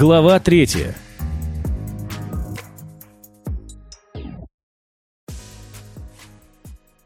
Глава третья.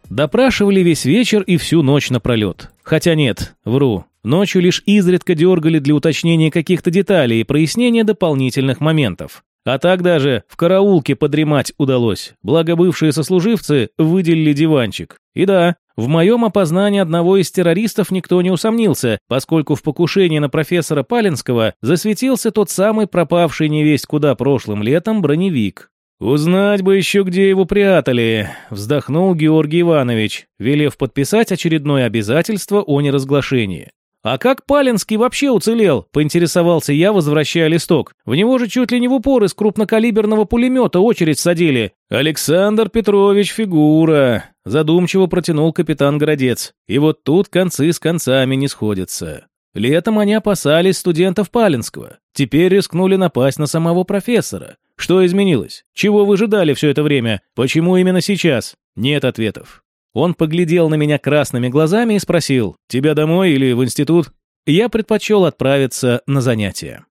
Допрашивали весь вечер и всю ночь напролет. Хотя нет, вру. Ночью лишь изредка дергали для уточнения каких-то деталей и прояснения дополнительных моментов. А так даже в караулке подремать удалось, благо бывшие сослуживцы выделили диванчик. И да, в моем опознании одного из террористов никто не усомнился, поскольку в покушении на профессора Палинского засветился тот самый пропавший невесть куда прошлым летом броневик. «Узнать бы еще, где его прятали», – вздохнул Георгий Иванович, велев подписать очередное обязательство о неразглашении. «А как Палинский вообще уцелел?» – поинтересовался я, возвращая листок. «В него же чуть ли не в упор из крупнокалиберного пулемета очередь садили». «Александр Петрович фигура», – задумчиво протянул капитан Городец. «И вот тут концы с концами не сходятся». Летом они опасались студентов Палинского. Теперь рискнули напасть на самого профессора. Что изменилось? Чего вы ожидали все это время? Почему именно сейчас? Нет ответов. Он поглядел на меня красными глазами и спросил, «Тебя домой или в институт?» Я предпочел отправиться на занятия.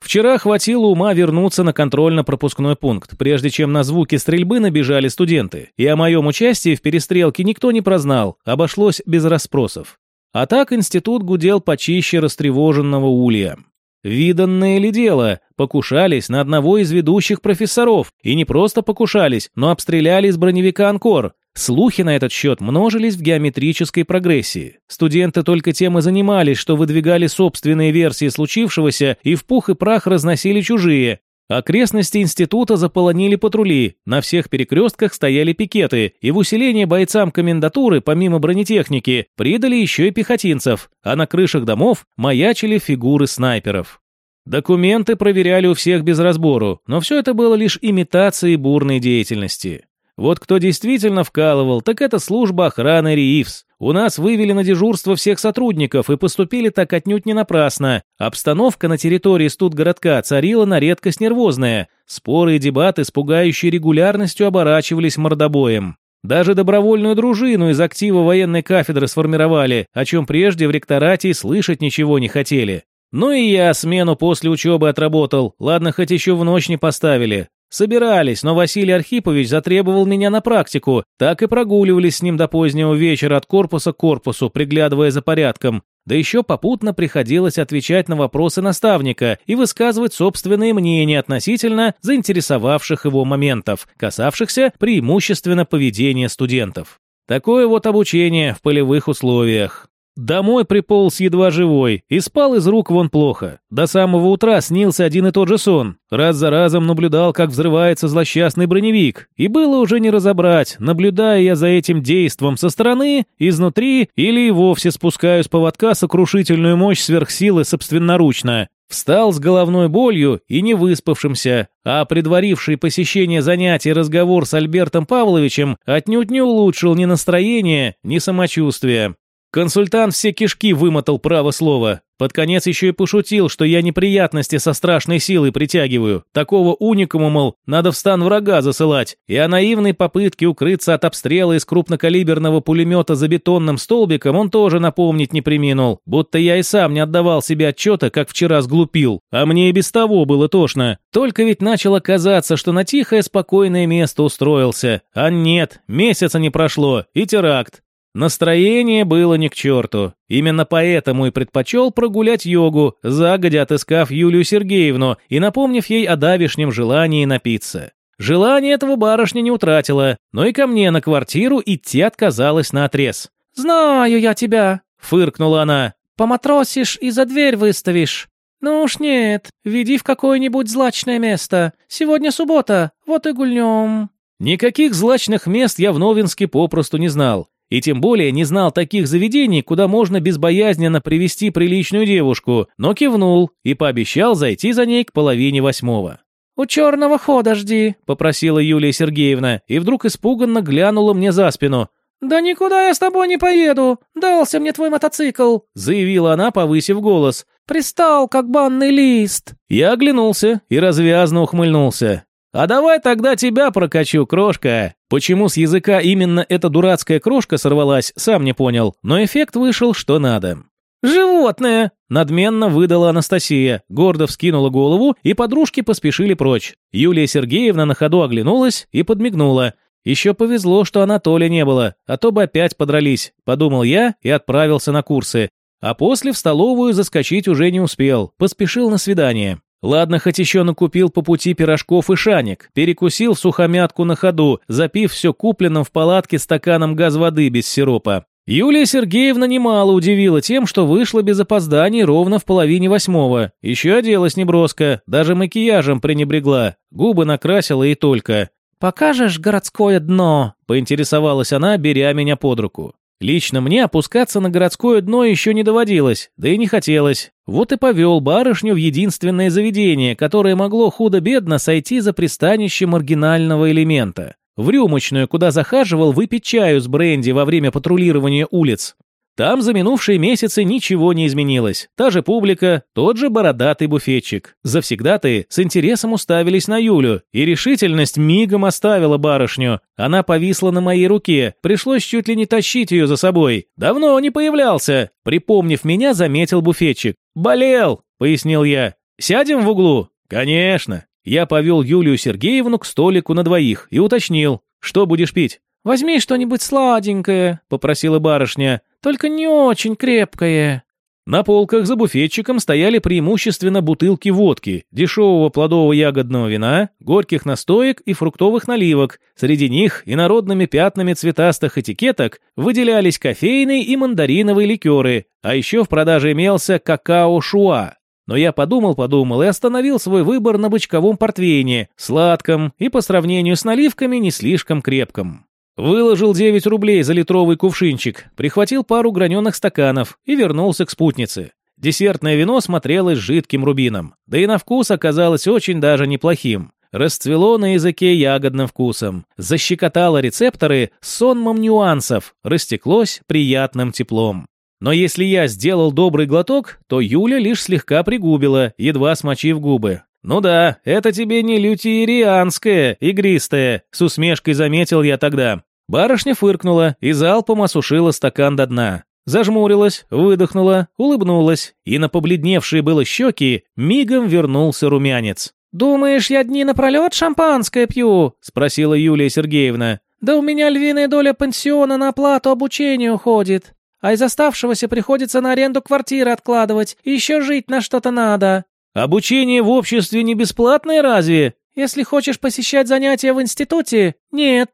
Вчера хватило ума вернуться на контрольно-пропускной пункт, прежде чем на звуки стрельбы набежали студенты, и о моем участии в перестрелке никто не прознал, обошлось без расспросов. А так институт гудел почище растревоженного улья. Виданное ли дело, покушались на одного из ведущих профессоров, и не просто покушались, но обстреляли из броневика «Анкор», Слухи на этот счет множились в геометрической прогрессии. Студенты только тем и занимались, что выдвигали собственные версии случившегося и в пух и прах разносили чужие. Окрестности института заполонили патрули, на всех перекрестках стояли пикеты, и в усиление бойцам комендатуры, помимо бронетехники, придали еще и пехотинцев, а на крышах домов маячили фигуры снайперов. Документы проверяли у всех без разбору, но все это было лишь имитацией бурной деятельности. Вот кто действительно вкалывал, так это служба охраны РИИФС. У нас вывели на дежурство всех сотрудников и поступили так отнюдь не напрасно. Обстановка на территории студгородка царила на редкость нервозная. Споры и дебаты с пугающей регулярностью оборачивались мордобоем. Даже добровольную дружину из актива военной кафедры сформировали, о чем прежде в ректорате и слышать ничего не хотели. Ну и я смену после учебы отработал, ладно, хоть еще в ночь не поставили. Собирались, но Василий Архипович затребовал меня на практику, так и прогуливались с ним до позднего вечера от корпуса к корпусу, приглядывая за порядком. Да еще попутно приходилось отвечать на вопросы наставника и высказывать собственные мнения относительно заинтересовавших его моментов, касавшихся преимущественно поведения студентов. Такое вот обучение в полевых условиях. Домой приполз едва живой и спал из рук вон плохо. До самого утра снился один и тот же сон. Раз за разом наблюдал, как взрывается злосчастный броневик. И было уже не разобрать, наблюдая я за этим действом со стороны, изнутри или и вовсе спускаю с поводка сокрушительную мощь сверхсилы собственноручно. Встал с головной болью и не выспавшимся, а предваривший посещение занятий разговор с Альбертом Павловичем отнюдь не улучшил ни настроение, ни самочувствие. Консультант все кишки вымотал право слова. Под конец еще и пошутил, что я неприятности со страшной силой притягиваю. Такого уникума, мол, надо в стан врага засылать. И о наивной попытке укрыться от обстрела из крупнокалиберного пулемета за бетонным столбиком он тоже напомнить не приминул. Будто я и сам не отдавал себе отчета, как вчера сглупил. А мне и без того было тошно. Только ведь начало казаться, что на тихое спокойное место устроился. А нет, месяца не прошло, и теракт. Настроение было ни к черту. Именно поэтому и предпочел прогулять йогу, загодя отыскав Юлию Сергеевну и напомнив ей о давишнем желании напиться. Желание этого барышня не утратила, но и ко мне на квартиру идти отказалась на отрез. «Знаю я тебя», — фыркнула она. «Поматросишь и за дверь выставишь». «Ну уж нет, веди в какое-нибудь злачное место. Сегодня суббота, вот и гульнем». Никаких злачных мест я в Новинске попросту не знал. И тем более не знал таких заведений, куда можно безбоязненно привести приличную девушку, но кивнул и пообещал зайти за ней к половине восьмого. «У черного хода жди», — попросила Юлия Сергеевна, и вдруг испуганно глянула мне за спину. «Да никуда я с тобой не поеду, дался мне твой мотоцикл», — заявила она, повысив голос. «Пристал, как банный лист». Я оглянулся и развязно ухмыльнулся. «А давай тогда тебя прокачу, крошка!» Почему с языка именно эта дурацкая крошка сорвалась, сам не понял, но эффект вышел что надо. «Животное!» – надменно выдала Анастасия, гордо вскинула голову, и подружки поспешили прочь. Юлия Сергеевна на ходу оглянулась и подмигнула. «Еще повезло, что Анатолия не было, а то бы опять подрались», – подумал я и отправился на курсы. А после в столовую заскочить уже не успел, поспешил на свидание. Ладно, хоть еще накупил по пути пирожков и шаник, перекусил сухомятку на ходу, запив все купленным в палатке стаканом газ-воды без сиропа. Юлия Сергеевна немало удивила тем, что вышла без опозданий ровно в половине восьмого. Еще оделась неброско, даже макияжем пренебрегла, губы накрасила и только. «Покажешь городское дно?» – поинтересовалась она, беря меня под руку. Лично мне опускаться на городское дно еще не доводилось, да и не хотелось. Вот и повел барышню в единственное заведение, которое могло худо-бедно сойти за пристанище маргинального элемента в рюмочную, куда захаживал выпить чаю с бренди во время патрулирования улиц. Там за минувшие месяцы ничего не изменилось. Та же публика, тот же бородатый буфетчик. Завсегдатые с интересом уставились на Юлю, и решительность мигом оставила барышню. Она повисла на моей руке, пришлось чуть ли не тащить ее за собой. Давно не появлялся. Припомнив меня, заметил буфетчик. «Болел», — пояснил я. «Сядем в углу?» «Конечно». Я повел Юлию Сергеевну к столику на двоих и уточнил, что будешь пить. «Возьми что-нибудь сладенькое», — попросила барышня, «только не очень крепкое». На полках за буфетчиком стояли преимущественно бутылки водки, дешевого плодового ягодного вина, горьких настоек и фруктовых наливок. Среди них инородными пятнами цветастых этикеток выделялись кофейные и мандариновые ликеры, а еще в продаже имелся какао-шуа. Но я подумал-подумал и остановил свой выбор на бочковом портвейне, сладком и по сравнению с наливками не слишком крепком. Выложил 9 рублей за литровый кувшинчик, прихватил пару граненых стаканов и вернулся к спутнице. Десертное вино смотрелось жидким рубином, да и на вкус оказалось очень даже неплохим. Расцвело на языке ягодным вкусом, защекотало рецепторы сонмом нюансов, растеклось приятным теплом. Но если я сделал добрый глоток, то Юля лишь слегка пригубила, едва смочив губы. «Ну да, это тебе не лютиерианское, игристое», — с усмешкой заметил я тогда. Барышня фыркнула и залпом осушила стакан до дна. Зажмурилась, выдохнула, улыбнулась, и на побледневшие было щеки мигом вернулся румянец. «Думаешь, я дни напролет шампанское пью?» — спросила Юлия Сергеевна. «Да у меня львиная доля пансиона на оплату обучения уходит а из оставшегося приходится на аренду квартиры откладывать, и еще жить на что-то надо. Обучение в обществе не бесплатное разве? Если хочешь посещать занятия в институте, нет.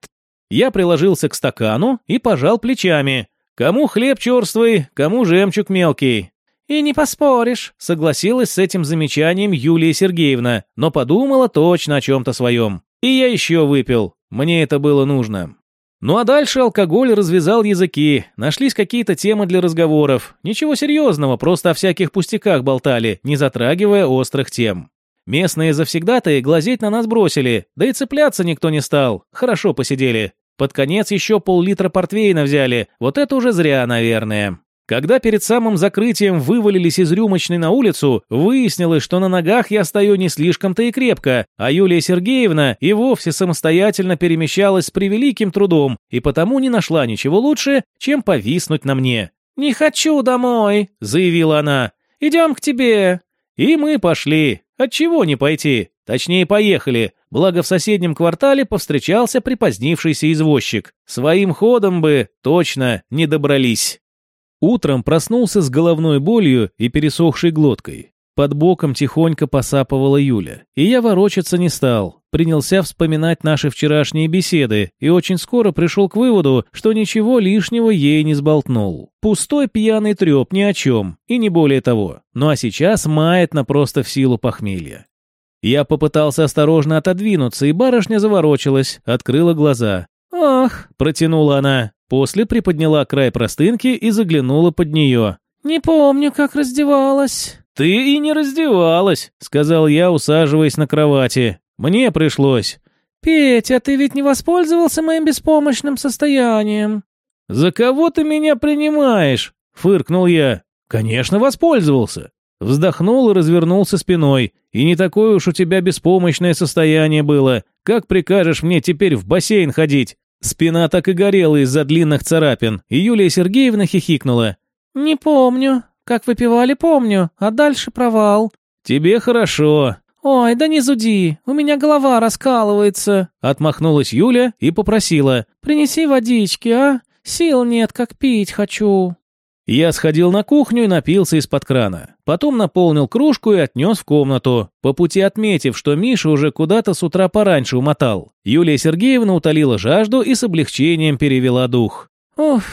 Я приложился к стакану и пожал плечами. Кому хлеб черствый, кому жемчуг мелкий. «И не поспоришь», — согласилась с этим замечанием Юлия Сергеевна, но подумала точно о чем-то своем. И я еще выпил. Мне это было нужно. Ну а дальше алкоголь развязал языки, нашлись какие-то темы для разговоров. Ничего серьезного, просто о всяких пустяках болтали, не затрагивая острых тем. Местные завсегдатые глазеть на нас бросили, да и цепляться никто не стал. Хорошо посидели. Под конец еще пол-литра портвейна взяли, вот это уже зря, наверное. Когда перед самым закрытием вывалились из рюмочной на улицу, выяснилось, что на ногах я стою не слишком-то и крепко, а Юлия Сергеевна и вовсе самостоятельно перемещалась с превеликим трудом и потому не нашла ничего лучше, чем повиснуть на мне. «Не хочу домой», — заявила она. «Идем к тебе». И мы пошли. Отчего не пойти? Точнее, поехали. Благо в соседнем квартале повстречался припозднившийся извозчик. Своим ходом бы точно не добрались. Утром проснулся с головной болью и пересохшей глоткой. Под боком тихонько посапывала Юля. И я ворочаться не стал. Принялся вспоминать наши вчерашние беседы и очень скоро пришел к выводу, что ничего лишнего ей не сболтнул. Пустой пьяный треп ни о чем, и не более того. Ну а сейчас мает на просто в силу похмелья. Я попытался осторожно отодвинуться, и барышня заворочилась, открыла глаза. «Ах!» – протянула она. После приподняла край простынки и заглянула под нее. «Не помню, как раздевалась». «Ты и не раздевалась», — сказал я, усаживаясь на кровати. «Мне пришлось». «Петя, ты ведь не воспользовался моим беспомощным состоянием?» «За кого ты меня принимаешь?» — фыркнул я. «Конечно, воспользовался». Вздохнул и развернулся спиной. «И не такое уж у тебя беспомощное состояние было. Как прикажешь мне теперь в бассейн ходить? Спина так и горела из-за длинных царапин, и Юлия Сергеевна хихикнула. «Не помню. Как выпивали, помню, а дальше провал». «Тебе хорошо». «Ой, да не зуди, у меня голова раскалывается», — отмахнулась Юля и попросила. «Принеси водички, а? Сил нет, как пить хочу». Я сходил на кухню и напился из-под крана. Потом наполнил кружку и отнес в комнату, по пути отметив, что Миша уже куда-то с утра пораньше умотал. Юлия Сергеевна утолила жажду и с облегчением перевела дух. «Уф,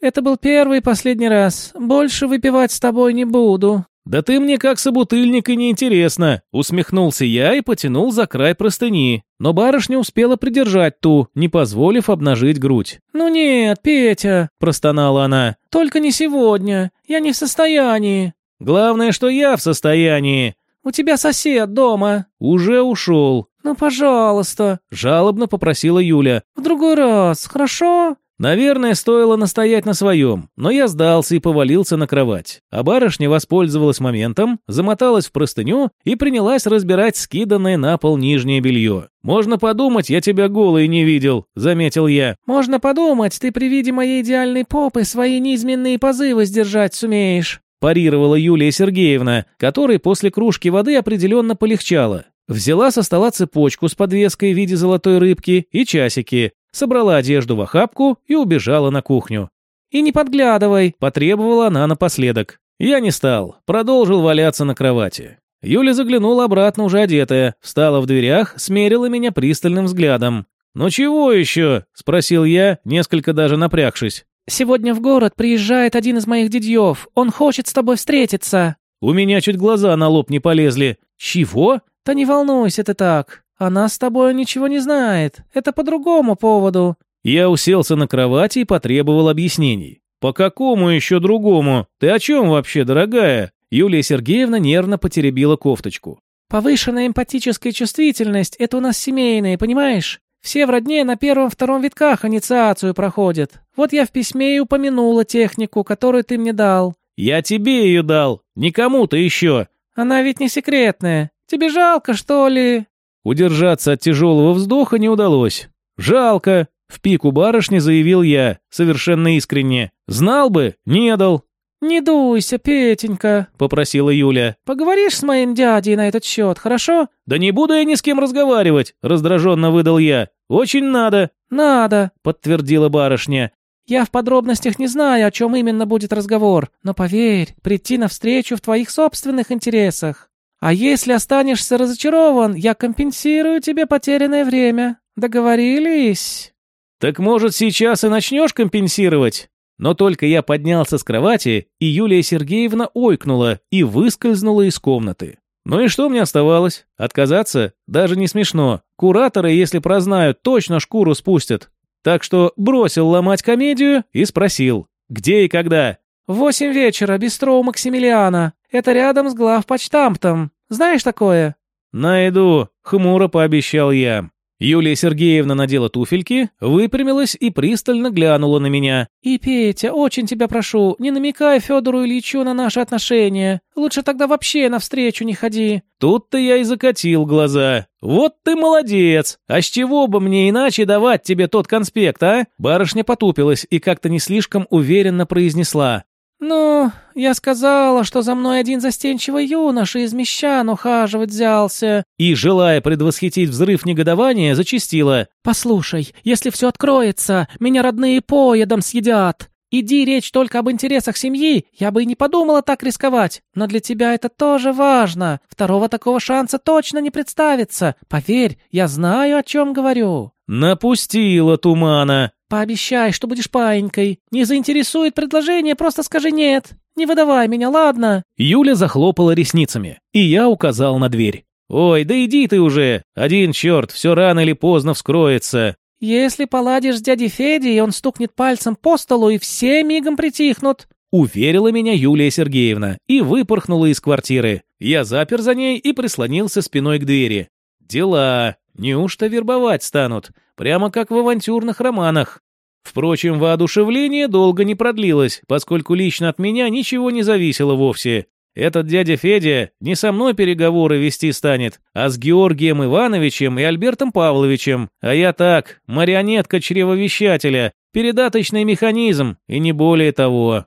это был первый и последний раз. Больше выпивать с тобой не буду». «Да ты мне как собутыльник и неинтересно», — усмехнулся я и потянул за край простыни. Но барышня успела придержать ту, не позволив обнажить грудь. «Ну нет, Петя», — простонала она, — «только не сегодня. Я не в состоянии». «Главное, что я в состоянии». «У тебя сосед дома». «Уже ушел». «Ну, пожалуйста», — жалобно попросила Юля. «В другой раз, хорошо?» Наверное, стоило настоять на своем, но я сдался и повалился на кровать. А барышня воспользовалась моментом, замоталась в простыню и принялась разбирать скиданное на пол нижнее белье. «Можно подумать, я тебя голой не видел», — заметил я. «Можно подумать, ты при виде моей идеальной попы свои неизменные позывы сдержать сумеешь», — парировала Юлия Сергеевна, которой после кружки воды определенно полегчало. Взяла со стола цепочку с подвеской в виде золотой рыбки и часики, собрала одежду в охапку и убежала на кухню. «И не подглядывай», – потребовала она напоследок. Я не стал, продолжил валяться на кровати. Юля заглянула обратно уже одетая, встала в дверях, смерила меня пристальным взглядом. «Ну чего еще?» – спросил я, несколько даже напрягшись. «Сегодня в город приезжает один из моих дядьев. Он хочет с тобой встретиться». У меня чуть глаза на лоб не полезли. «Чего?» «Да не волнуйся ты так. Она с тобой ничего не знает. Это по другому поводу». Я уселся на кровати и потребовал объяснений. «По какому еще другому? Ты о чем вообще, дорогая?» Юлия Сергеевна нервно потеребила кофточку. «Повышенная эмпатическая чувствительность – это у нас семейные, понимаешь? Все в родне на первом-втором витках инициацию проходят. Вот я в письме и упомянула технику, которую ты мне дал». «Я тебе ее дал, никому-то еще». «Она ведь не секретная. Тебе жалко, что ли?» Удержаться от тяжелого вздоха не удалось. «Жалко!» — в пику барышни заявил я, совершенно искренне. «Знал бы, не дал». «Не дуйся, Петенька», — попросила Юля. «Поговоришь с моим дядей на этот счет, хорошо?» «Да не буду я ни с кем разговаривать», — раздраженно выдал я. «Очень надо». «Надо», — подтвердила барышня. «Я в подробностях не знаю, о чем именно будет разговор, но поверь, прийти навстречу в твоих собственных интересах. А если останешься разочарован, я компенсирую тебе потерянное время. Договорились?» «Так, может, сейчас и начнешь компенсировать?» Но только я поднялся с кровати, и Юлия Сергеевна ойкнула и выскользнула из комнаты. Ну и что мне оставалось? Отказаться? Даже не смешно. Кураторы, если прознают, точно шкуру спустят. Так что бросил ломать комедию и спросил, где и когда. «В восемь вечера, бистро у Максимилиана. Это рядом с главпочтамтом. Знаешь такое?» «Найду», — хмуро пообещал я. Юлия Сергеевна надела туфельки, выпрямилась и пристально глянула на меня. «И, Петя, очень тебя прошу, не намекай Федору Ильичу на наши отношения. Лучше тогда вообще навстречу не ходи». Тут-то я и закатил глаза. «Вот ты молодец! А с чего бы мне иначе давать тебе тот конспект, а?» Барышня потупилась и как-то не слишком уверенно произнесла. «Ну, я сказала, что за мной один застенчивый юноша из мещан ухаживать взялся». И, желая предвосхитить взрыв негодования, зачастила. «Послушай, если все откроется, меня родные поедом съедят. Иди речь только об интересах семьи, я бы и не подумала так рисковать. Но для тебя это тоже важно. Второго такого шанса точно не представится. Поверь, я знаю, о чем говорю». «Напустила тумана», Пообещай, что будешь паинькой. Не заинтересует предложение, просто скажи нет. Не выдавай меня, ладно?» Юля захлопала ресницами, и я указал на дверь. «Ой, да иди ты уже! Один черт, все рано или поздно вскроется!» «Если поладишь с дядей Федей, он стукнет пальцем по столу, и все мигом притихнут!» Уверила меня Юлия Сергеевна и выпорхнула из квартиры. Я запер за ней и прислонился спиной к двери. «Дела. Неужто вербовать станут? Прямо как в авантюрных романах. Впрочем, воодушевление долго не продлилось, поскольку лично от меня ничего не зависело вовсе. Этот дядя Федя не со мной переговоры вести станет, а с Георгием Ивановичем и Альбертом Павловичем. А я так, марионетка чревовещателя, передаточный механизм и не более того.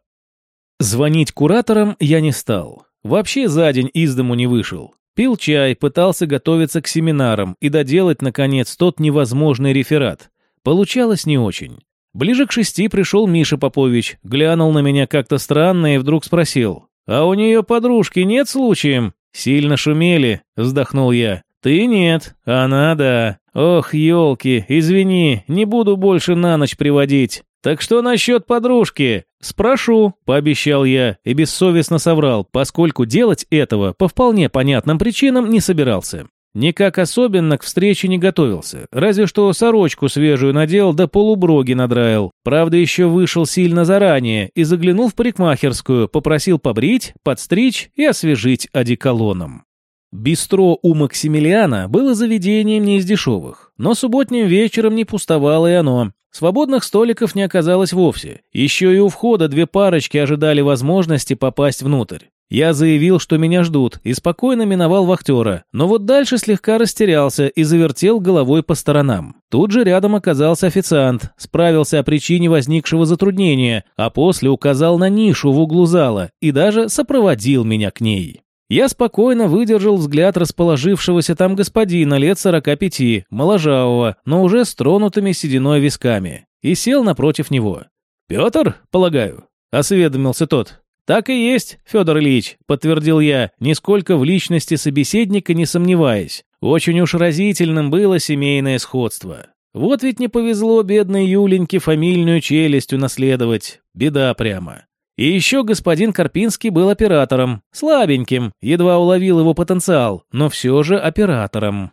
Звонить кураторам я не стал. Вообще за день из дому не вышел. Пил чай, пытался готовиться к семинарам и доделать, наконец, тот невозможный реферат. Получалось не очень. Ближе к шести пришел Миша Попович, глянул на меня как-то странно и вдруг спросил. «А у нее подружки нет случаем?» «Сильно шумели», — вздохнул я. «Ты нет, она да. Ох, елки, извини, не буду больше на ночь приводить. Так что насчет подружки? Спрошу», — пообещал я и бессовестно соврал, поскольку делать этого по вполне понятным причинам не собирался. Никак особенно к встрече не готовился, разве что сорочку свежую надел да полуброги надраил. Правда, еще вышел сильно заранее и заглянул в парикмахерскую, попросил побрить, подстричь и освежить одеколоном. Бистро у Максимилиана было заведением не из дешевых, но субботним вечером не пустовало и оно. Свободных столиков не оказалось вовсе. Еще и у входа две парочки ожидали возможности попасть внутрь. Я заявил, что меня ждут, и спокойно миновал вахтера, но вот дальше слегка растерялся и завертел головой по сторонам. Тут же рядом оказался официант, справился о причине возникшего затруднения, а после указал на нишу в углу зала и даже сопроводил меня к ней. Я спокойно выдержал взгляд расположившегося там господина лет сорока пяти, моложавого, но уже с тронутыми сединой висками, и сел напротив него. «Петр, полагаю?» — осведомился тот. «Так и есть, Федор Ильич», — подтвердил я, нисколько в личности собеседника не сомневаясь. Очень уж разительным было семейное сходство. Вот ведь не повезло бедной Юленьке фамильную челюсть унаследовать. Беда прямо. И еще господин Карпинский был оператором. Слабеньким, едва уловил его потенциал, но все же оператором.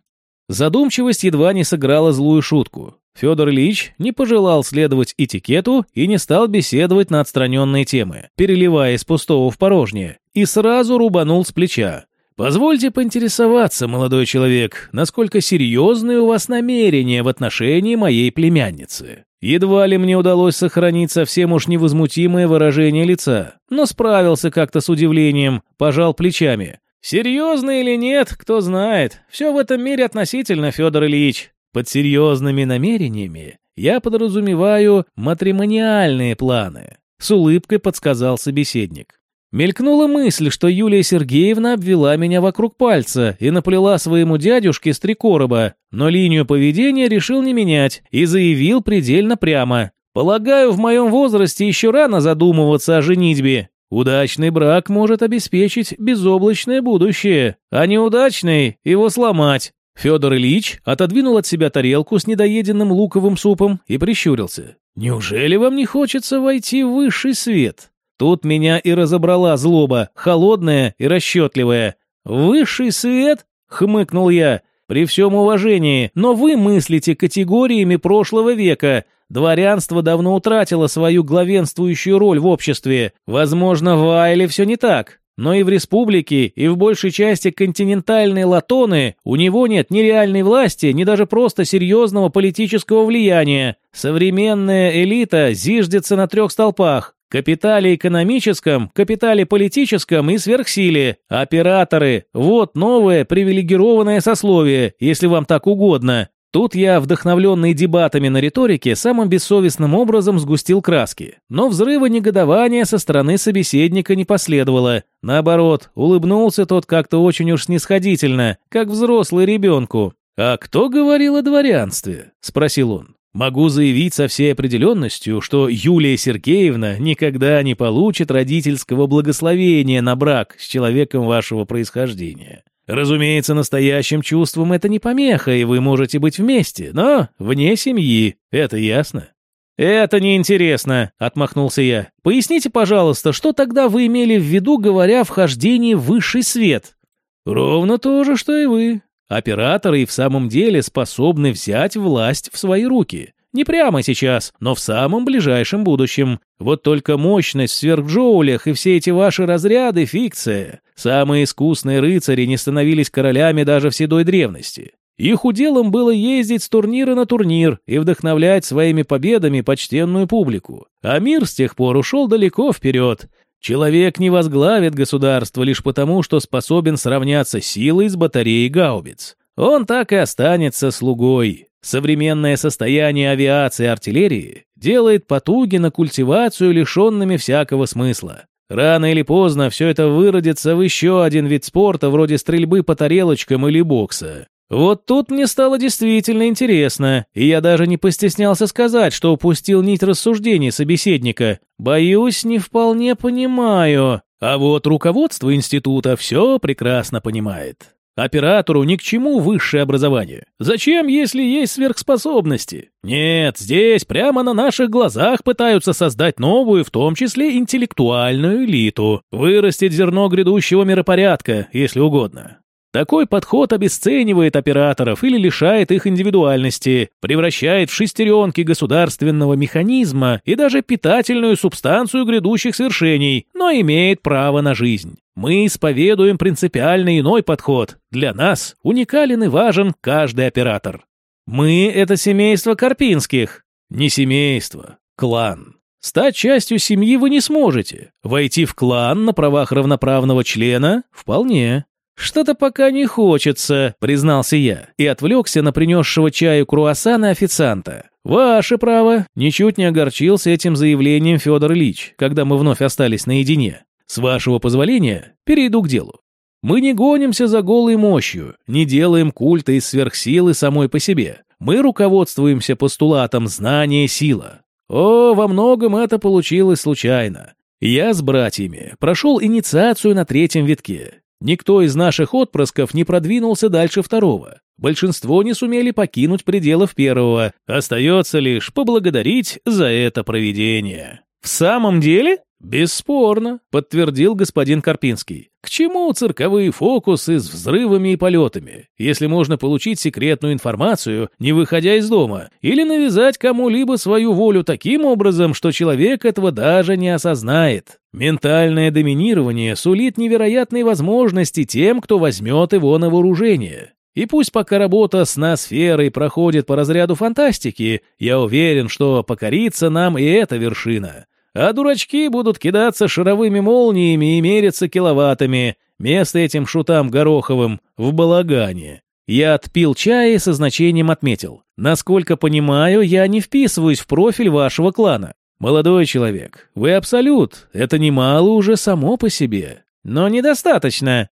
Задумчивость едва не сыграла злую шутку. Федор Ильич не пожелал следовать этикету и не стал беседовать на отстраненные темы, переливая из пустого в порожнее, и сразу рубанул с плеча. «Позвольте поинтересоваться, молодой человек, насколько серьезные у вас намерения в отношении моей племянницы?» Едва ли мне удалось сохранить совсем уж невозмутимое выражение лица, но справился как-то с удивлением, пожал плечами. «Серьезно или нет, кто знает. Все в этом мире относительно, Федор Ильич. Под серьезными намерениями я подразумеваю матримониальные планы, с улыбкой подсказал собеседник. Мелькнула мысль, что Юлия Сергеевна обвела меня вокруг пальца и наплела своему дядюшке с три короба, но линию поведения решил не менять и заявил предельно прямо. «Полагаю, в моем возрасте еще рано задумываться о женитьбе. Удачный брак может обеспечить безоблачное будущее, а неудачный – его сломать. Федор Ильич отодвинул от себя тарелку с недоеденным луковым супом и прищурился. «Неужели вам не хочется войти в высший свет?» Тут меня и разобрала злоба, холодная и расчетливая. «Высший свет?» — хмыкнул я. «При всем уважении, но вы мыслите категориями прошлого века. Дворянство давно утратило свою главенствующую роль в обществе. Возможно, в Айле все не так. Но и в республике, и в большей части континентальной Латоны у него нет ни реальной власти, ни даже просто серьезного политического влияния. Современная элита зиждется на трех столпах. Капитале экономическом, капитале политическом и сверхсиле. Операторы – вот новое привилегированное сословие, если вам так угодно. Тут я, вдохновленный дебатами на риторике, самым бессовестным образом сгустил краски. Но взрыва негодования со стороны собеседника не последовало. Наоборот, улыбнулся тот как-то очень уж снисходительно, как взрослый ребенку. «А кто говорил о дворянстве?» – спросил он. Могу заявить со всей определенностью, что Юлия Сергеевна никогда не получит родительского благословения на брак с человеком вашего происхождения. Разумеется, настоящим чувством это не помеха, и вы можете быть вместе, но вне семьи, это ясно. «Это неинтересно», — отмахнулся я. «Поясните, пожалуйста, что тогда вы имели в виду, говоря о вхождении в высший свет?» «Ровно то же, что и вы. Операторы и в самом деле способны взять власть в свои руки. Не прямо сейчас, но в самом ближайшем будущем. Вот только мощность в сверхджоулях и все эти ваши разряды – фикция. Самые искусные рыцари не становились королями даже в седой древности. Их уделом было ездить с турнира на турнир и вдохновлять своими победами почтенную публику. А мир с тех пор ушел далеко вперед. Человек не возглавит государство лишь потому, что способен сравняться силой с батареей гаубиц. Он так и останется слугой. Современное состояние авиации и артиллерии делает потуги на культивацию лишенными всякого смысла. Рано или поздно все это выродится в еще один вид спорта вроде стрельбы по тарелочкам или бокса. Вот тут мне стало действительно интересно, и я даже не постеснялся сказать, что упустил нить рассуждений собеседника. Боюсь, не вполне понимаю. А вот руководство института все прекрасно понимает. Оператору ни к чему высшее образование. Зачем, если есть сверхспособности? Нет, здесь прямо на наших глазах пытаются создать новую, в том числе интеллектуальную элиту. Вырастить зерно грядущего миропорядка, если угодно. Такой подход обесценивает операторов или лишает их индивидуальности, превращает в шестеренки государственного механизма и даже питательную субстанцию грядущих свершений, но имеет право на жизнь. Мы исповедуем принципиально иной подход. Для нас уникален и важен каждый оператор. Мы — это семейство Карпинских. Не семейство, клан. Стать частью семьи вы не сможете. Войти в клан на правах равноправного члена — вполне. «Что-то пока не хочется», — признался я, и отвлекся на принесшего чаю круассана официанта. «Ваше право», — ничуть не огорчился этим заявлением Федор Ильич, когда мы вновь остались наедине. «С вашего позволения, перейду к делу. Мы не гонимся за голой мощью, не делаем культа из сверхсилы самой по себе. Мы руководствуемся постулатом «знание – сила». О, во многом это получилось случайно. Я с братьями прошел инициацию на третьем витке, Никто из наших отпрысков не продвинулся дальше второго. Большинство не сумели покинуть пределов первого. Остается лишь поблагодарить за это проведение. В самом деле? Бесспорно, подтвердил господин Карпинский. К чему цирковые фокусы с взрывами и полетами, если можно получить секретную информацию, не выходя из дома, или навязать кому-либо свою волю таким образом, что человек этого даже не осознает? Ментальное доминирование сулит невероятные возможности тем, кто возьмет его на вооружение. И пусть пока работа с ноосферой проходит по разряду фантастики, я уверен, что покорится нам и эта вершина. А дурачки будут кидаться шаровыми молниями и мериться киловаттами. Место этим шутам Гороховым в балагане. Я отпил чая и со значением отметил. Насколько понимаю, я не вписываюсь в профиль вашего клана. Молодой человек, вы абсолют. Это немало уже само по себе. Но недостаточно.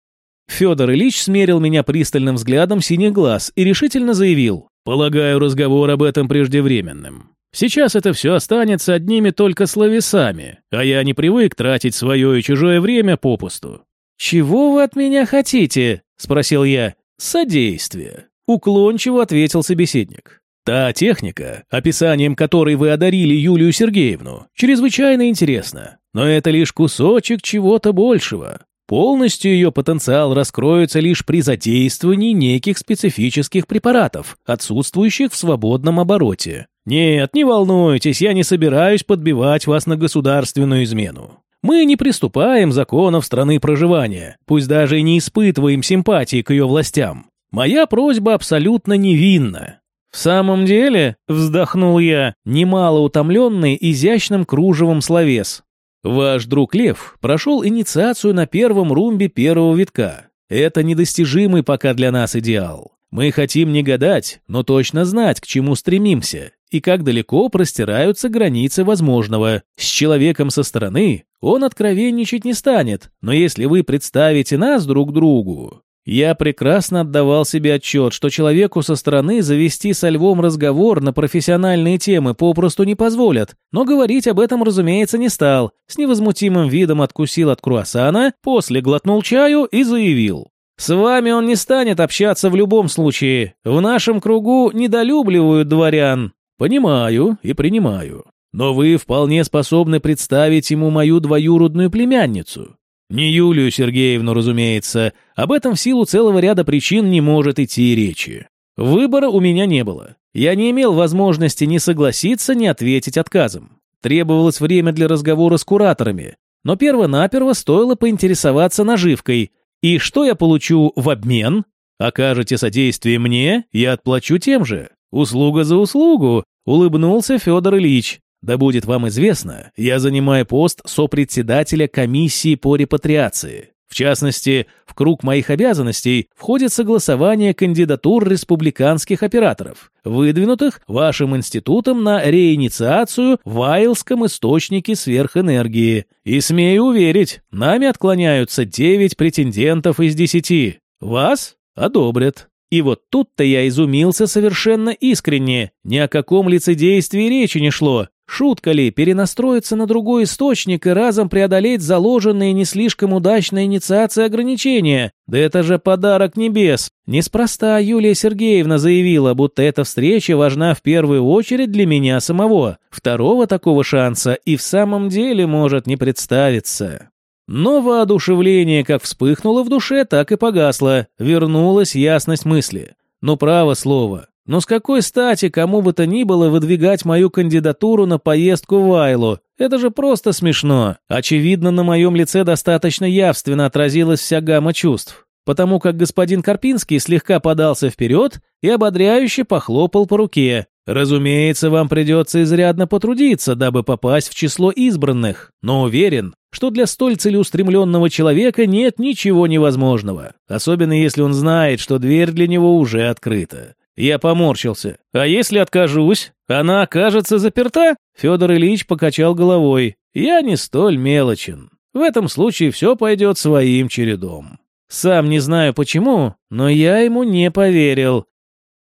Федор Ильич смерил меня пристальным взглядом синих глаз и решительно заявил. Полагаю, разговор об этом преждевременным. Сейчас это все останется одними только словесами, а я не привык тратить свое и чужое время попусту». «Чего вы от меня хотите?» – спросил я. «Содействие», – уклончиво ответил собеседник. «Та техника, описанием которой вы одарили Юлию Сергеевну, чрезвычайно интересна, но это лишь кусочек чего-то большего. Полностью ее потенциал раскроется лишь при задействовании неких специфических препаратов, отсутствующих в свободном обороте. Нет, не волнуйтесь, я не собираюсь подбивать вас на государственную измену. Мы не приступаем законов страны проживания, пусть даже и не испытываем симпатии к ее властям. Моя просьба абсолютно невинна. В самом деле, вздохнул я, немало утомленный изящным кружевом словес. Ваш друг Лев прошел инициацию на первом румбе первого витка. Это недостижимый пока для нас идеал. Мы хотим не гадать, но точно знать, к чему стремимся и как далеко простираются границы возможного. С человеком со стороны он откровенничать не станет, но если вы представите нас друг другу... Я прекрасно отдавал себе отчет, что человеку со стороны завести со львом разговор на профессиональные темы попросту не позволят, но говорить об этом, разумеется, не стал. С невозмутимым видом откусил от круассана, после глотнул чаю и заявил. «С вами он не станет общаться в любом случае. В нашем кругу недолюбливают дворян. «Понимаю и принимаю. Но вы вполне способны представить ему мою двоюродную племянницу. Не Юлию Сергеевну, разумеется. Об этом в силу целого ряда причин не может идти речи. Выбора у меня не было. Я не имел возможности ни согласиться, ни ответить отказом. Требовалось время для разговора с кураторами. Но перво-наперво стоило поинтересоваться наживкой. И что я получу в обмен? Окажете содействие мне, я отплачу тем же. Услуга за услугу, Улыбнулся Федор Ильич. Да будет вам известно, я занимаю пост сопредседателя комиссии по репатриации. В частности, в круг моих обязанностей входит согласование кандидатур республиканских операторов, выдвинутых вашим институтом на реинициацию в Айлском источнике сверхэнергии. И смею уверить, нами отклоняются 9 претендентов из 10. Вас одобрят. И вот тут-то я изумился совершенно искренне. Ни о каком лицедействии речи не шло. Шутка ли перенастроиться на другой источник и разом преодолеть заложенные не слишком удачной инициации ограничения? Да это же подарок небес. Неспроста Юлия Сергеевна заявила, будто эта встреча важна в первую очередь для меня самого. Второго такого шанса и в самом деле может не представиться. Но воодушевление как вспыхнуло в душе, так и погасло. Вернулась ясность мысли. Ну, право слово. Но с какой стати кому бы то ни было выдвигать мою кандидатуру на поездку в Айлу? Это же просто смешно. Очевидно, на моем лице достаточно явственно отразилась вся гамма чувств. Потому как господин Карпинский слегка подался вперед и ободряюще похлопал по руке. Разумеется, вам придется изрядно потрудиться, дабы попасть в число избранных, но уверен, что для столь целеустремленного человека нет ничего невозможного, особенно если он знает, что дверь для него уже открыта. Я поморщился. «А если откажусь? Она окажется заперта?» Федор Ильич покачал головой. «Я не столь мелочен. В этом случае все пойдет своим чередом». Сам не знаю почему, но я ему не поверил.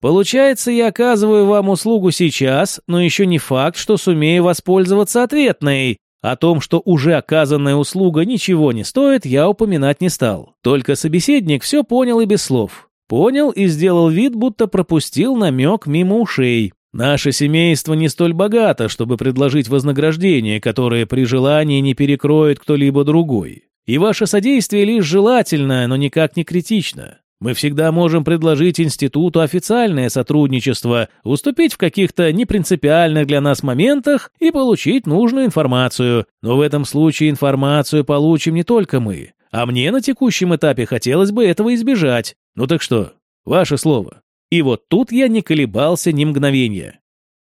Получается, я оказываю вам услугу сейчас, но еще не факт, что сумею воспользоваться ответной. О том, что уже оказанная услуга ничего не стоит, я упоминать не стал. Только собеседник все понял и без слов. Понял и сделал вид, будто пропустил намек мимо ушей. Наше семейство не столь богато, чтобы предложить вознаграждение, которое при желании не перекроет кто-либо другой. И ваше содействие лишь желательно, но никак не критично. Мы всегда можем предложить институту официальное сотрудничество, уступить в каких-то непринципиальных для нас моментах и получить нужную информацию. Но в этом случае информацию получим не только мы. А мне на текущем этапе хотелось бы этого избежать. Ну так что, ваше слово. И вот тут я не колебался ни мгновения.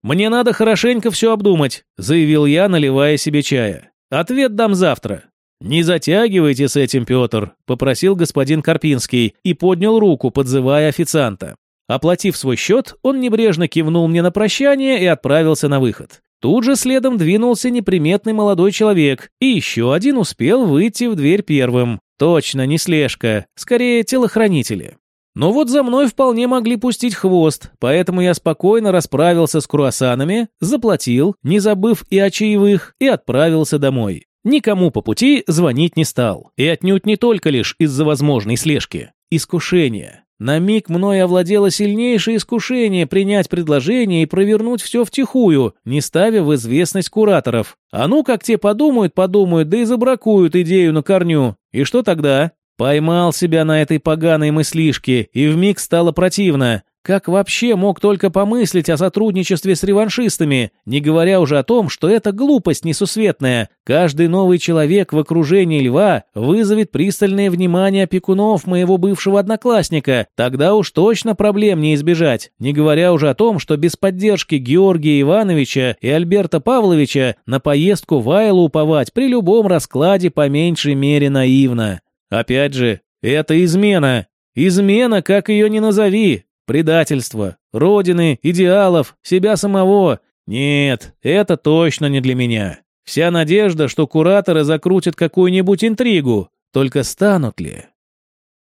«Мне надо хорошенько все обдумать», — заявил я, наливая себе чая. «Ответ дам завтра». «Не затягивайте с этим, Петр», — попросил господин Карпинский и поднял руку, подзывая официанта. Оплатив свой счет, он небрежно кивнул мне на прощание и отправился на выход. Тут же следом двинулся неприметный молодой человек, и еще один успел выйти в дверь первым. Точно, не слежка, скорее телохранители. Но вот за мной вполне могли пустить хвост, поэтому я спокойно расправился с круассанами, заплатил, не забыв и о чаевых, и отправился домой. Никому по пути звонить не стал. И отнюдь не только лишь из-за возможной слежки. Искушение. На миг мной овладело сильнейшее искушение принять предложение и провернуть все втихую, не ставя в известность кураторов. А ну, как те подумают, подумают, да и забракуют идею на корню. И что тогда? Поймал себя на этой поганой мыслишке, и вмиг стало противно. Как вообще мог только помыслить о сотрудничестве с реваншистами, не говоря уже о том, что это глупость несусветная. Каждый новый человек в окружении льва вызовет пристальное внимание опекунов моего бывшего одноклассника. Тогда уж точно проблем не избежать. Не говоря уже о том, что без поддержки Георгия Ивановича и Альберта Павловича на поездку в Айлу уповать при любом раскладе по меньшей мере наивно. Опять же, это измена. Измена, как ее ни назови, Предательство, родины, идеалов, себя самого. Нет, это точно не для меня. Вся надежда, что кураторы закрутят какую-нибудь интригу. Только станут ли?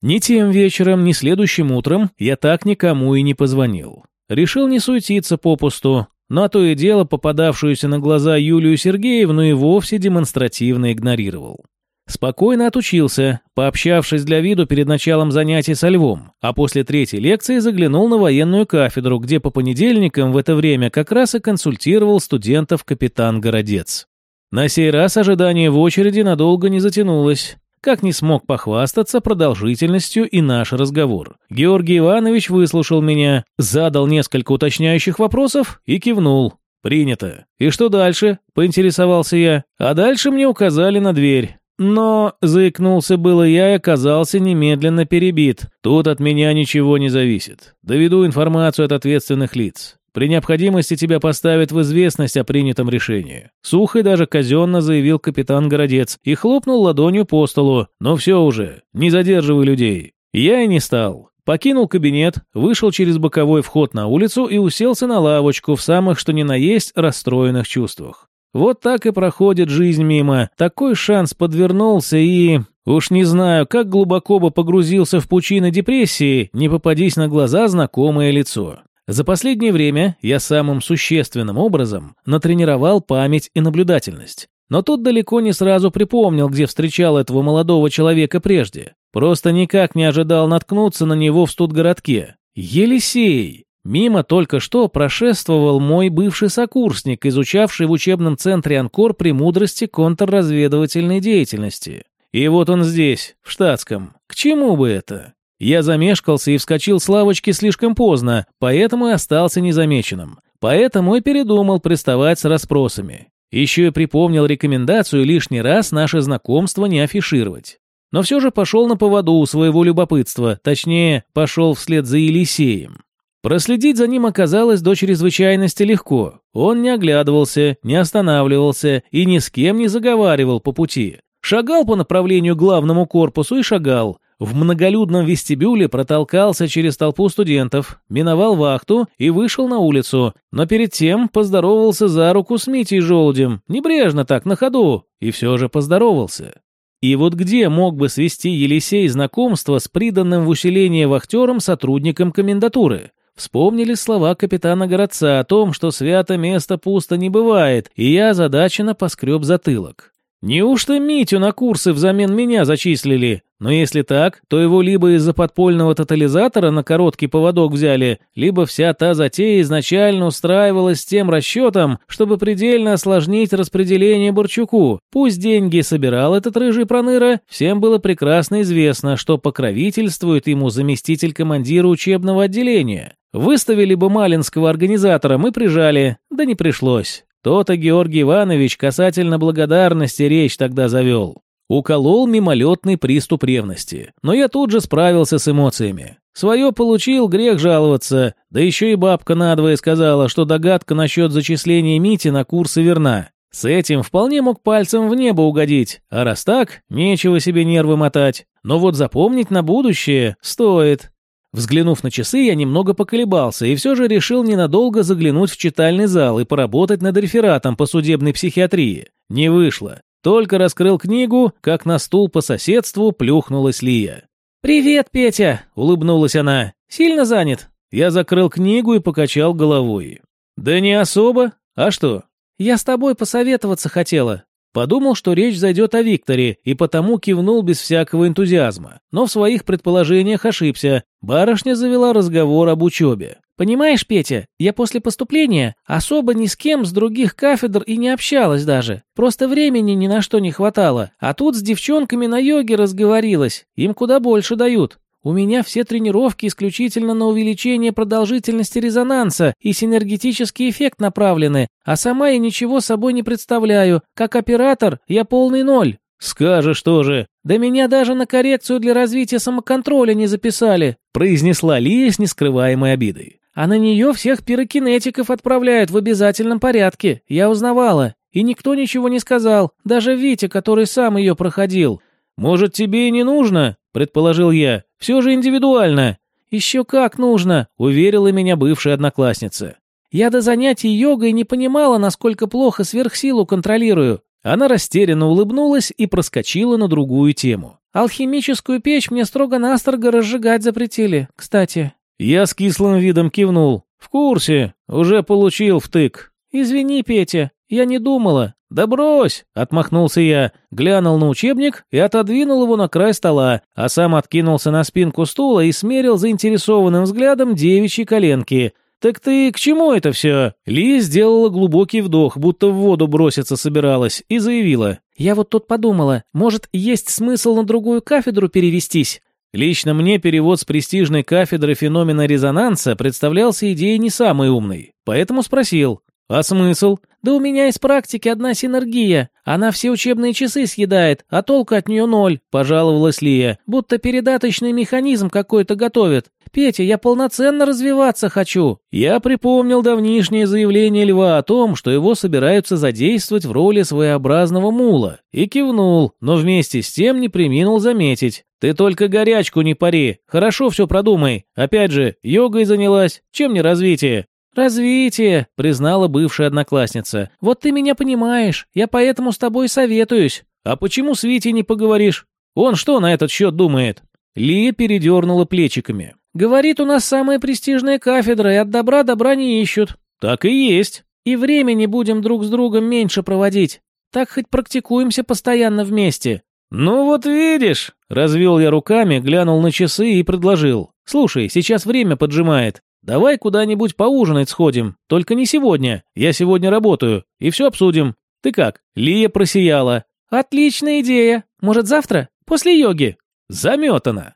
Ни тем вечером, ни следующим утром я так никому и не позвонил. Решил не суетиться попусту, но то и дело попадавшуюся на глаза Юлию Сергеевну и вовсе демонстративно игнорировал. Спокойно отучился, пообщавшись для виду перед началом занятий со львом, а после третьей лекции заглянул на военную кафедру, где по понедельникам в это время как раз и консультировал студентов капитан Городец. На сей раз ожидание в очереди надолго не затянулось. Как не смог похвастаться продолжительностью и наш разговор. Георгий Иванович выслушал меня, задал несколько уточняющих вопросов и кивнул. «Принято. И что дальше?» – поинтересовался я. А дальше мне указали на дверь. Но, заикнулся было я и оказался немедленно перебит. Тут от меня ничего не зависит. Доведу информацию от ответственных лиц. При необходимости тебя поставят в известность о принятом решении. Сухо и даже казенно заявил капитан Городец и хлопнул ладонью по столу. Но все уже, не задерживай людей. Я и не стал. Покинул кабинет, вышел через боковой вход на улицу и уселся на лавочку в самых что ни на есть расстроенных чувствах. Вот так и проходит жизнь мимо. Такой шанс подвернулся и... Уж не знаю, как глубоко бы погрузился в пучины депрессии, не попадись на глаза знакомое лицо. За последнее время я самым существенным образом натренировал память и наблюдательность. Но тут далеко не сразу припомнил, где встречал этого молодого человека прежде. Просто никак не ожидал наткнуться на него в студгородке. Елисей! Мимо только что прошествовал мой бывший сокурсник, изучавший в учебном центре Анкор премудрости контрразведывательной деятельности. И вот он здесь, в штатском. К чему бы это? Я замешкался и вскочил с лавочки слишком поздно, поэтому и остался незамеченным. Поэтому и передумал приставать с расспросами. Еще и припомнил рекомендацию лишний раз наше знакомство не афишировать но все же пошел на поводу у своего любопытства, точнее, пошел вслед за Елисеем. Проследить за ним оказалось до чрезвычайности легко. Он не оглядывался, не останавливался и ни с кем не заговаривал по пути. Шагал по направлению к главному корпусу и шагал. В многолюдном вестибюле протолкался через толпу студентов, миновал вахту и вышел на улицу, но перед тем поздоровался за руку с Митей Желудем, небрежно так, на ходу, и все же поздоровался. И вот где мог бы свести Елисей знакомство с приданным в усиление вахтером сотрудником комендатуры? Вспомнили слова капитана городца о том, что свято место пусто не бывает, и я озадаченно поскреб затылок. Неужто Митю на курсы взамен меня зачислили? Но если так, то его либо из-за подпольного тотализатора на короткий поводок взяли, либо вся та затея изначально устраивалась с тем расчетом, чтобы предельно осложнить распределение Борчуку. Пусть деньги собирал этот рыжий проныра, всем было прекрасно известно, что покровительствует ему заместитель командира учебного отделения. Выставили бы Малинского организатора, мы прижали, да не пришлось. То-то Георгий Иванович касательно благодарности речь тогда завел. Уколол мимолетный приступ ревности, но я тут же справился с эмоциями. Свое получил, грех жаловаться, да еще и бабка надвое сказала, что догадка насчет зачисления Мити на курсы верна. С этим вполне мог пальцем в небо угодить, а раз так, нечего себе нервы мотать. Но вот запомнить на будущее стоит. Взглянув на часы, я немного поколебался и все же решил ненадолго заглянуть в читальный зал и поработать над рефератом по судебной психиатрии. Не вышло. Только раскрыл книгу, как на стул по соседству плюхнулась Лия. «Привет, Петя!» — улыбнулась она. «Сильно занят?» Я закрыл книгу и покачал головой. «Да не особо. А что?» «Я с тобой посоветоваться хотела. Подумал, что речь зайдет о Викторе, и потому кивнул без всякого энтузиазма. Но в своих предположениях ошибся. Барышня завела разговор об учебе. «Понимаешь, Петя, я после поступления особо ни с кем с других кафедр и не общалась даже. Просто времени ни на что не хватало. А тут с девчонками на йоге разговорилась. Им куда больше дают. У меня все тренировки исключительно на увеличение продолжительности резонанса и синергетический эффект направлены, а сама я ничего собой не представляю. Как оператор я полный ноль. «Скажешь тоже». «Да меня даже на коррекцию для развития самоконтроля не записали», произнесла Лия с нескрываемой обидой. «А на нее всех пирокинетиков отправляют в обязательном порядке. Я узнавала. И никто ничего не сказал, даже Витя, который сам ее проходил. «Может, тебе и не нужно?» – предположил я. «Все же индивидуально». «Еще как нужно», – уверила меня бывшая одноклассница. «Я до занятий йогой не понимала, насколько плохо сверхсилу контролирую». Она растерянно улыбнулась и проскочила на другую тему. «Алхимическую печь мне строго-настрого разжигать запретили, кстати». Я с кислым видом кивнул. «В курсе. Уже получил втык». «Извини, Петя, я не думала. «Да брось!» — отмахнулся я, глянул на учебник и отодвинул его на край стола, а сам откинулся на спинку стула и смерил заинтересованным взглядом девичьи коленки. «Так ты к чему это все?» Ли сделала глубокий вдох, будто в воду броситься собиралась, и заявила. «Я вот тут подумала, может, есть смысл на другую кафедру перевестись?» Лично мне перевод с престижной кафедры феномена резонанса представлялся идеей не самой умной, поэтому спросил. «А смысл?» «Да у меня из практики одна синергия. Она все учебные часы съедает, а толку от нее ноль», – пожаловалась Лия. «Будто передаточный механизм какой-то готовит. Петя, я полноценно развиваться хочу!» Я припомнил давнишнее заявление Льва о том, что его собираются задействовать в роли своеобразного мула, и кивнул, но вместе с тем не приминул заметить. «Ты только горячку не пари, хорошо все продумай. Опять же, йогой занялась, чем не развитие?» «Развитие», — признала бывшая одноклассница. «Вот ты меня понимаешь, я поэтому с тобой советуюсь». «А почему с Витей не поговоришь? Он что на этот счет думает?» Лия передернула плечиками. «Говорит, у нас самая престижная кафедра, и от добра добра не ищут». «Так и есть». «И времени будем друг с другом меньше проводить. Так хоть практикуемся постоянно вместе». «Ну вот видишь», — развел я руками, глянул на часы и предложил. «Слушай, сейчас время поджимает. Давай куда-нибудь поужинать сходим, только не сегодня. Я сегодня работаю, и все обсудим. Ты как?» Лия просияла. «Отличная идея. Может, завтра? После йоги?» «Заметано».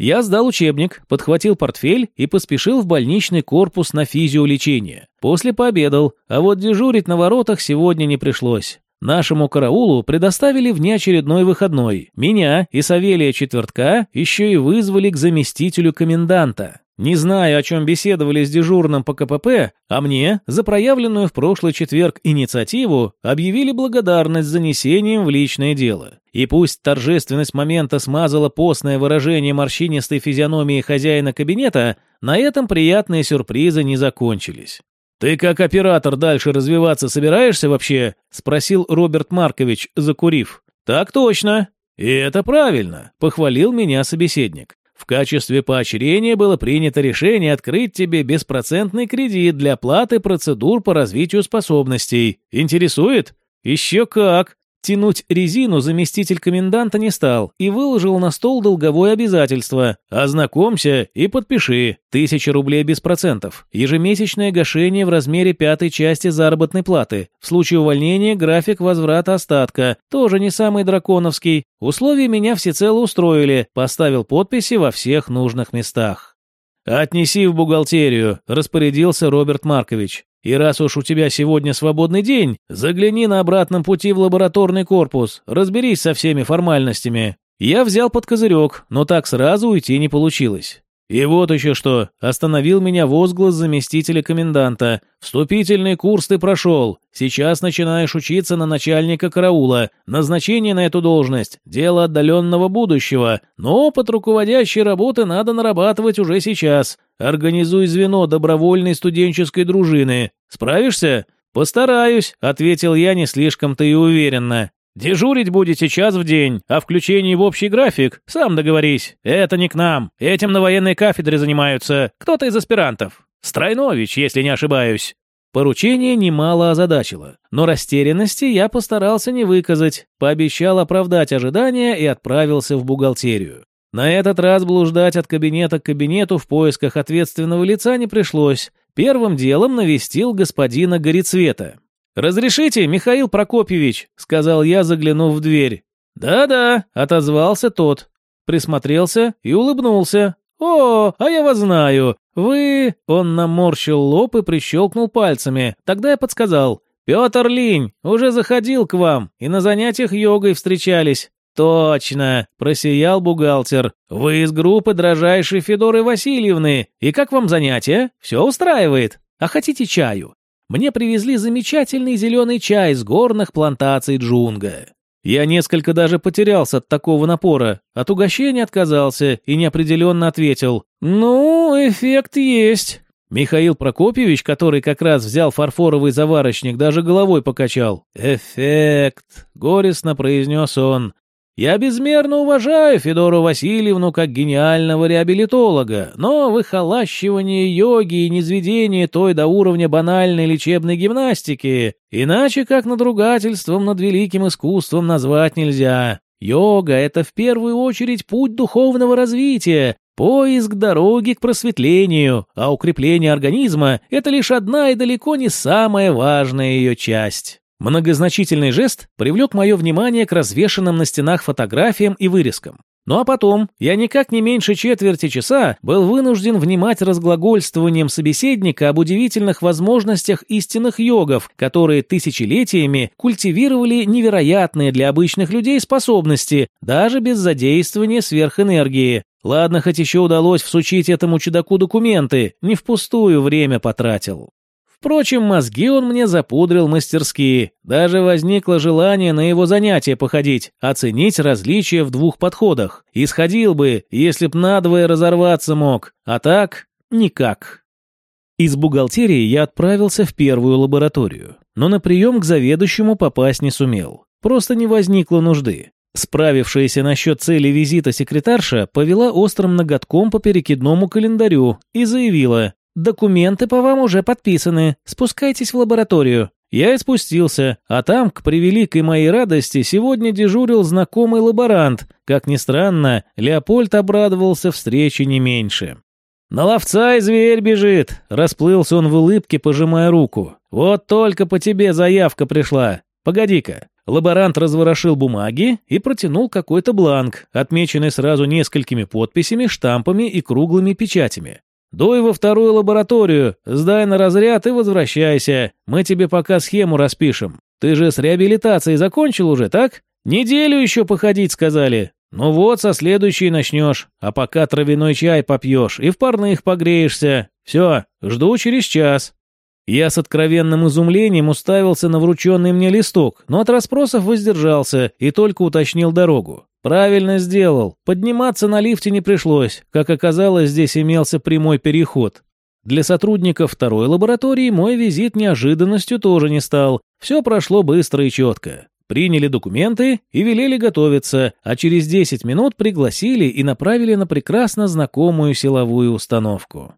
Я сдал учебник, подхватил портфель и поспешил в больничный корпус на физиолечение. После пообедал, а вот дежурить на воротах сегодня не пришлось. Нашему караулу предоставили внеочередной выходной. Меня и Савелия Четвертка еще и вызвали к заместителю коменданта. Не знаю, о чем беседовали с дежурным по КПП, а мне за проявленную в прошлый четверг инициативу объявили благодарность занесением в личное дело. И пусть торжественность момента смазала постное выражение морщинистой физиономии хозяина кабинета, на этом приятные сюрпризы не закончились. «Ты как оператор дальше развиваться собираешься вообще?» – спросил Роберт Маркович, закурив. «Так точно. И это правильно», – похвалил меня собеседник. В качестве поощрения было принято решение открыть тебе беспроцентный кредит для оплаты процедур по развитию способностей. Интересует? Еще как! Тянуть резину заместитель коменданта не стал и выложил на стол долговое обязательство. Ознакомься и подпиши. Тысяча рублей без процентов. Ежемесячное гашение в размере пятой части заработной платы. В случае увольнения график возврата остатка. Тоже не самый драконовский. Условия меня всецело устроили. Поставил подписи во всех нужных местах. «Отнеси в бухгалтерию», – распорядился Роберт Маркович. И раз уж у тебя сегодня свободный день, загляни на обратном пути в лабораторный корпус, разберись со всеми формальностями. Я взял под козырек, но так сразу уйти не получилось. И вот еще что, остановил меня возглас заместителя коменданта. Вступительный курс ты прошел, сейчас начинаешь учиться на начальника караула. Назначение на эту должность – дело отдаленного будущего, но опыт руководящей работы надо нарабатывать уже сейчас. Организуй звено добровольной студенческой дружины. Справишься? Постараюсь, ответил я не слишком-то и уверенно. Дежурить будете час в день, а включение в общий график, сам договорись. Это не к нам. Этим на военной кафедре занимаются кто-то из аспирантов. Стройнович, если не ошибаюсь. Поручение немало озадачило, но растерянности я постарался не выказать, пообещал оправдать ожидания и отправился в бухгалтерию. На этот раз блуждать от кабинета к кабинету в поисках ответственного лица не пришлось. Первым делом навестил господина Горецвета. «Разрешите, Михаил Прокопьевич?» — сказал я, заглянув в дверь. «Да-да», — отозвался тот. Присмотрелся и улыбнулся. «О, а я вас знаю. Вы...» Он наморщил лоб и прищелкнул пальцами. Тогда я подсказал. «Петр Линь уже заходил к вам и на занятиях йогой встречались». «Точно!» – просиял бухгалтер. «Вы из группы дрожайшей Федоры Васильевны. И как вам занятие? Все устраивает? А хотите чаю? Мне привезли замечательный зеленый чай с горных плантаций Джунга. Я несколько даже потерялся от такого напора, от угощения отказался и неопределенно ответил «Ну, эффект есть». Михаил Прокопьевич, который как раз взял фарфоровый заварочник, даже головой покачал. «Эффект», — горестно произнес он. Я безмерно уважаю Федору Васильевну как гениального реабилитолога, но выхолащивание йоги и низведение той до уровня банальной лечебной гимнастики иначе как надругательством над великим искусством назвать нельзя. Йога – это в первую очередь путь духовного развития, поиск дороги к просветлению, а укрепление организма – это лишь одна и далеко не самая важная ее часть. Многозначительный жест привлек мое внимание к развешенным на стенах фотографиям и вырезкам. Ну а потом я никак не меньше четверти часа был вынужден внимать разглагольствованием собеседника об удивительных возможностях истинных йогов, которые тысячелетиями культивировали невероятные для обычных людей способности, даже без задействования сверхэнергии. Ладно, хоть еще удалось всучить этому чудаку документы, не впустую время потратил. Впрочем, мозги он мне запудрил мастерски. Даже возникло желание на его занятия походить, оценить различия в двух подходах. И сходил бы, если б надвое разорваться мог. А так, никак. Из бухгалтерии я отправился в первую лабораторию, но на прием к заведующему попасть не сумел. Просто не возникло нужды. Справившаяся насчет цели визита секретарша повела острым ноготком по перекидному календарю и заявила «Документы по вам уже подписаны, спускайтесь в лабораторию». Я и спустился, а там, к превеликой моей радости, сегодня дежурил знакомый лаборант. Как ни странно, Леопольд обрадовался встрече не меньше. «На ловца и зверь бежит!» – расплылся он в улыбке, пожимая руку. «Вот только по тебе заявка пришла. Погоди-ка». Лаборант разворошил бумаги и протянул какой-то бланк, отмеченный сразу несколькими подписями, штампами и круглыми печатями. Дуй во вторую лабораторию, сдай на разряд и возвращайся. Мы тебе пока схему распишем. Ты же с реабилитацией закончил уже, так? Неделю еще походить сказали. Ну вот, со следующей начнешь. А пока травяной чай попьешь и в парных погреешься. Все, жду через час. Я с откровенным изумлением уставился на врученный мне листок, но от расспросов воздержался и только уточнил дорогу. Правильно сделал. Подниматься на лифте не пришлось. Как оказалось, здесь имелся прямой переход. Для сотрудников второй лаборатории мой визит неожиданностью тоже не стал. Все прошло быстро и четко. Приняли документы и велели готовиться, а через 10 минут пригласили и направили на прекрасно знакомую силовую установку.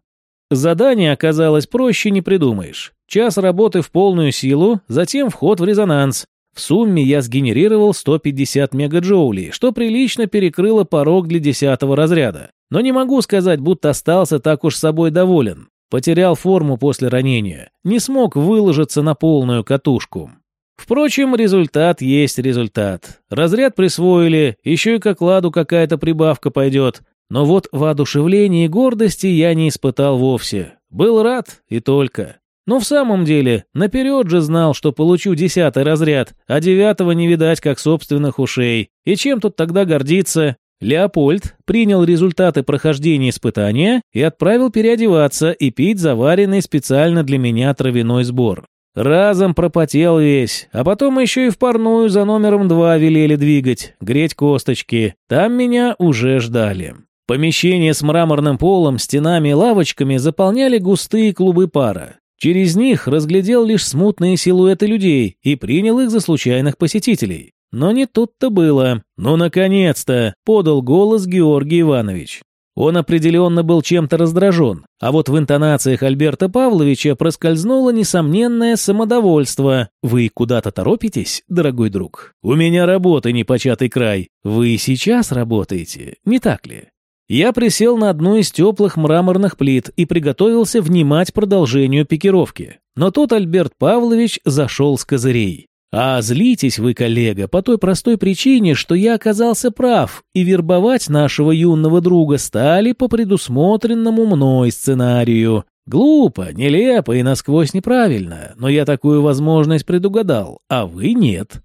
Задание оказалось проще не придумаешь. Час работы в полную силу, затем вход в резонанс, в сумме я сгенерировал 150 мегаджоулей, что прилично перекрыло порог для десятого разряда. Но не могу сказать, будто остался так уж собой доволен. Потерял форму после ранения, не смог выложиться на полную катушку. Впрочем, результат есть результат. Разряд присвоили, еще и к окладу какая-то прибавка пойдет. Но вот воодушевления и гордости я не испытал вовсе. Был рад и только. Но в самом деле, наперед же знал, что получу десятый разряд, а девятого не видать как собственных ушей. И чем тут тогда гордиться? Леопольд принял результаты прохождения испытания и отправил переодеваться и пить заваренный специально для меня травяной сбор. Разом пропотел весь, а потом еще и в парную за номером два велели двигать, греть косточки. Там меня уже ждали. Помещение с мраморным полом, стенами и лавочками заполняли густые клубы пара. Через них разглядел лишь смутные силуэты людей и принял их за случайных посетителей. Но не тут-то было. «Ну, наконец-то!» — подал голос Георгий Иванович. Он определенно был чем-то раздражен, а вот в интонациях Альберта Павловича проскользнуло несомненное самодовольство. «Вы куда-то торопитесь, дорогой друг? У меня работы непочатый край. Вы сейчас работаете, не так ли?» Я присел на одну из теплых мраморных плит и приготовился внимать продолжению пикировки. Но тут Альберт Павлович зашел с козырей. А злитесь вы, коллега, по той простой причине, что я оказался прав, и вербовать нашего юного друга стали по предусмотренному мной сценарию. Глупо, нелепо и насквозь неправильно, но я такую возможность предугадал, а вы нет.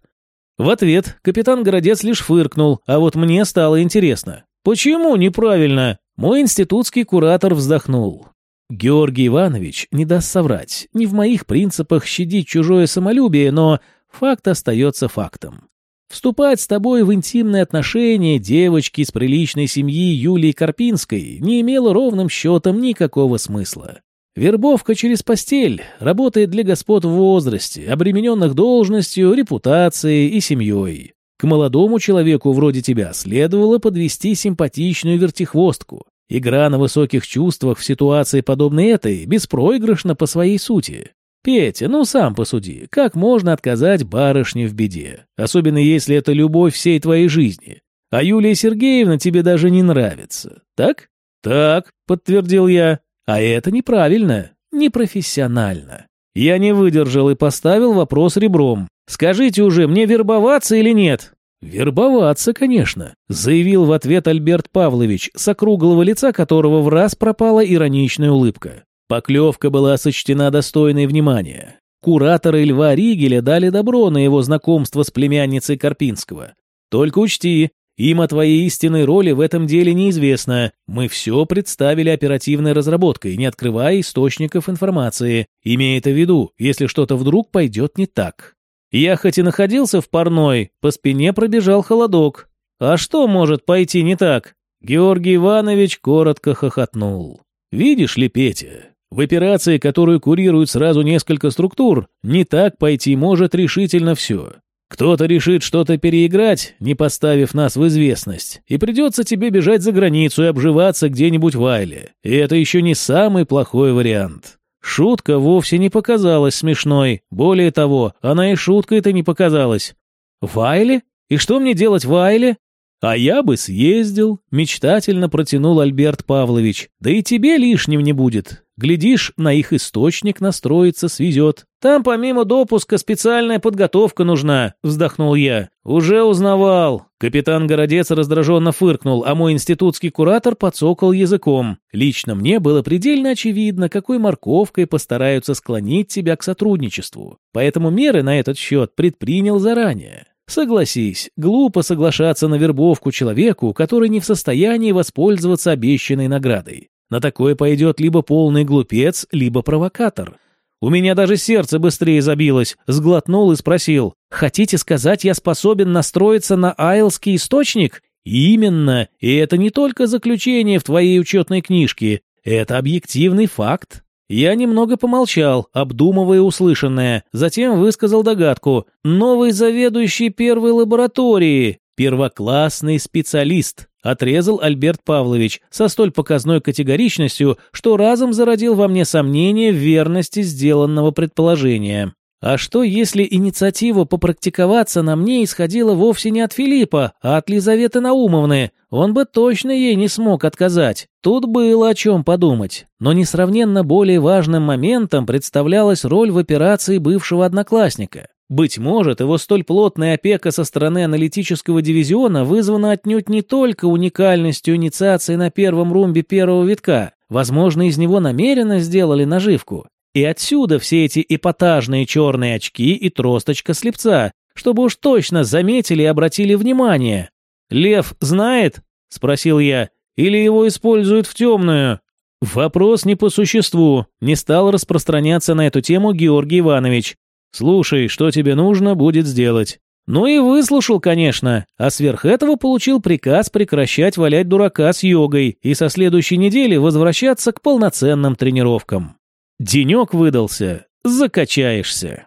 В ответ капитан Городец лишь фыркнул, а вот мне стало интересно. «Почему неправильно?» Мой институтский куратор вздохнул. Георгий Иванович не даст соврать. Не в моих принципах щадить чужое самолюбие, но факт остается фактом. Вступать с тобой в интимные отношения девочки из приличной семьи Юлии Карпинской не имело ровным счетом никакого смысла. Вербовка через постель работает для господ в возрасте, обремененных должностью, репутацией и семьей. К молодому человеку вроде тебя следовало подвести симпатичную вертихвостку. Игра на высоких чувствах в ситуации подобной этой беспроигрышна по своей сути. Петя, ну сам посуди, как можно отказать барышне в беде? Особенно если это любовь всей твоей жизни. А Юлия Сергеевна тебе даже не нравится, так? Так, подтвердил я. А это неправильно, непрофессионально. Я не выдержал и поставил вопрос ребром. Скажите уже, мне вербоваться или нет?» «Вербоваться, конечно», — заявил в ответ Альберт Павлович, с округлого лица которого в раз пропала ироничная улыбка. Поклевка была сочтена достойной внимания. Кураторы Льва Ригеля дали добро на его знакомство с племянницей Карпинского. Только учти, Им о твоей истинной роли в этом деле неизвестно. Мы все представили оперативной разработкой, не открывая источников информации. Имея это в виду, если что-то вдруг пойдет не так. Я хоть и находился в парной, по спине пробежал холодок. А что может пойти не так? Георгий Иванович коротко хохотнул. Видишь ли, Петя, в операции, которую курируют сразу несколько структур, не так пойти может решительно все. Кто-то решит что-то переиграть, не поставив нас в известность, и придется тебе бежать за границу и обживаться где-нибудь в Айле. И это еще не самый плохой вариант. Шутка вовсе не показалась смешной. Более того, она и шуткой-то не показалась. В Айле? И что мне делать в Айле? «А я бы съездил», — мечтательно протянул Альберт Павлович. «Да и тебе лишним не будет. Глядишь, на их источник настроиться свезет. Там помимо допуска специальная подготовка нужна», — вздохнул я. «Уже узнавал». Капитан Городец раздраженно фыркнул, а мой институтский куратор подсокал языком. Лично мне было предельно очевидно, какой морковкой постараются склонить тебя к сотрудничеству. Поэтому меры на этот счет предпринял заранее. Согласись, глупо соглашаться на вербовку человеку, который не в состоянии воспользоваться обещанной наградой. На такое пойдет либо полный глупец, либо провокатор. У меня даже сердце быстрее забилось, сглотнул и спросил, «Хотите сказать, я способен настроиться на айлский источник?» «Именно, и это не только заключение в твоей учетной книжке, это объективный факт». Я немного помолчал, обдумывая услышанное, затем высказал догадку. «Новый заведующий первой лаборатории, первоклассный специалист», отрезал Альберт Павлович со столь показной категоричностью, что разом зародил во мне сомнение в верности сделанного предположения. А что, если инициатива попрактиковаться на мне исходила вовсе не от Филиппа, а от Лизаветы Наумовны? Он бы точно ей не смог отказать. Тут было о чем подумать. Но несравненно более важным моментом представлялась роль в операции бывшего одноклассника. Быть может, его столь плотная опека со стороны аналитического дивизиона вызвана отнюдь не только уникальностью инициации на первом румбе первого витка. Возможно, из него намеренно сделали наживку. И отсюда все эти эпатажные черные очки и тросточка слепца, чтобы уж точно заметили и обратили внимание. «Лев знает?» — спросил я. «Или его используют в темную?» Вопрос не по существу. Не стал распространяться на эту тему Георгий Иванович. «Слушай, что тебе нужно будет сделать». Ну и выслушал, конечно, а сверх этого получил приказ прекращать валять дурака с йогой и со следующей недели возвращаться к полноценным тренировкам. Денек выдался, закачаешься.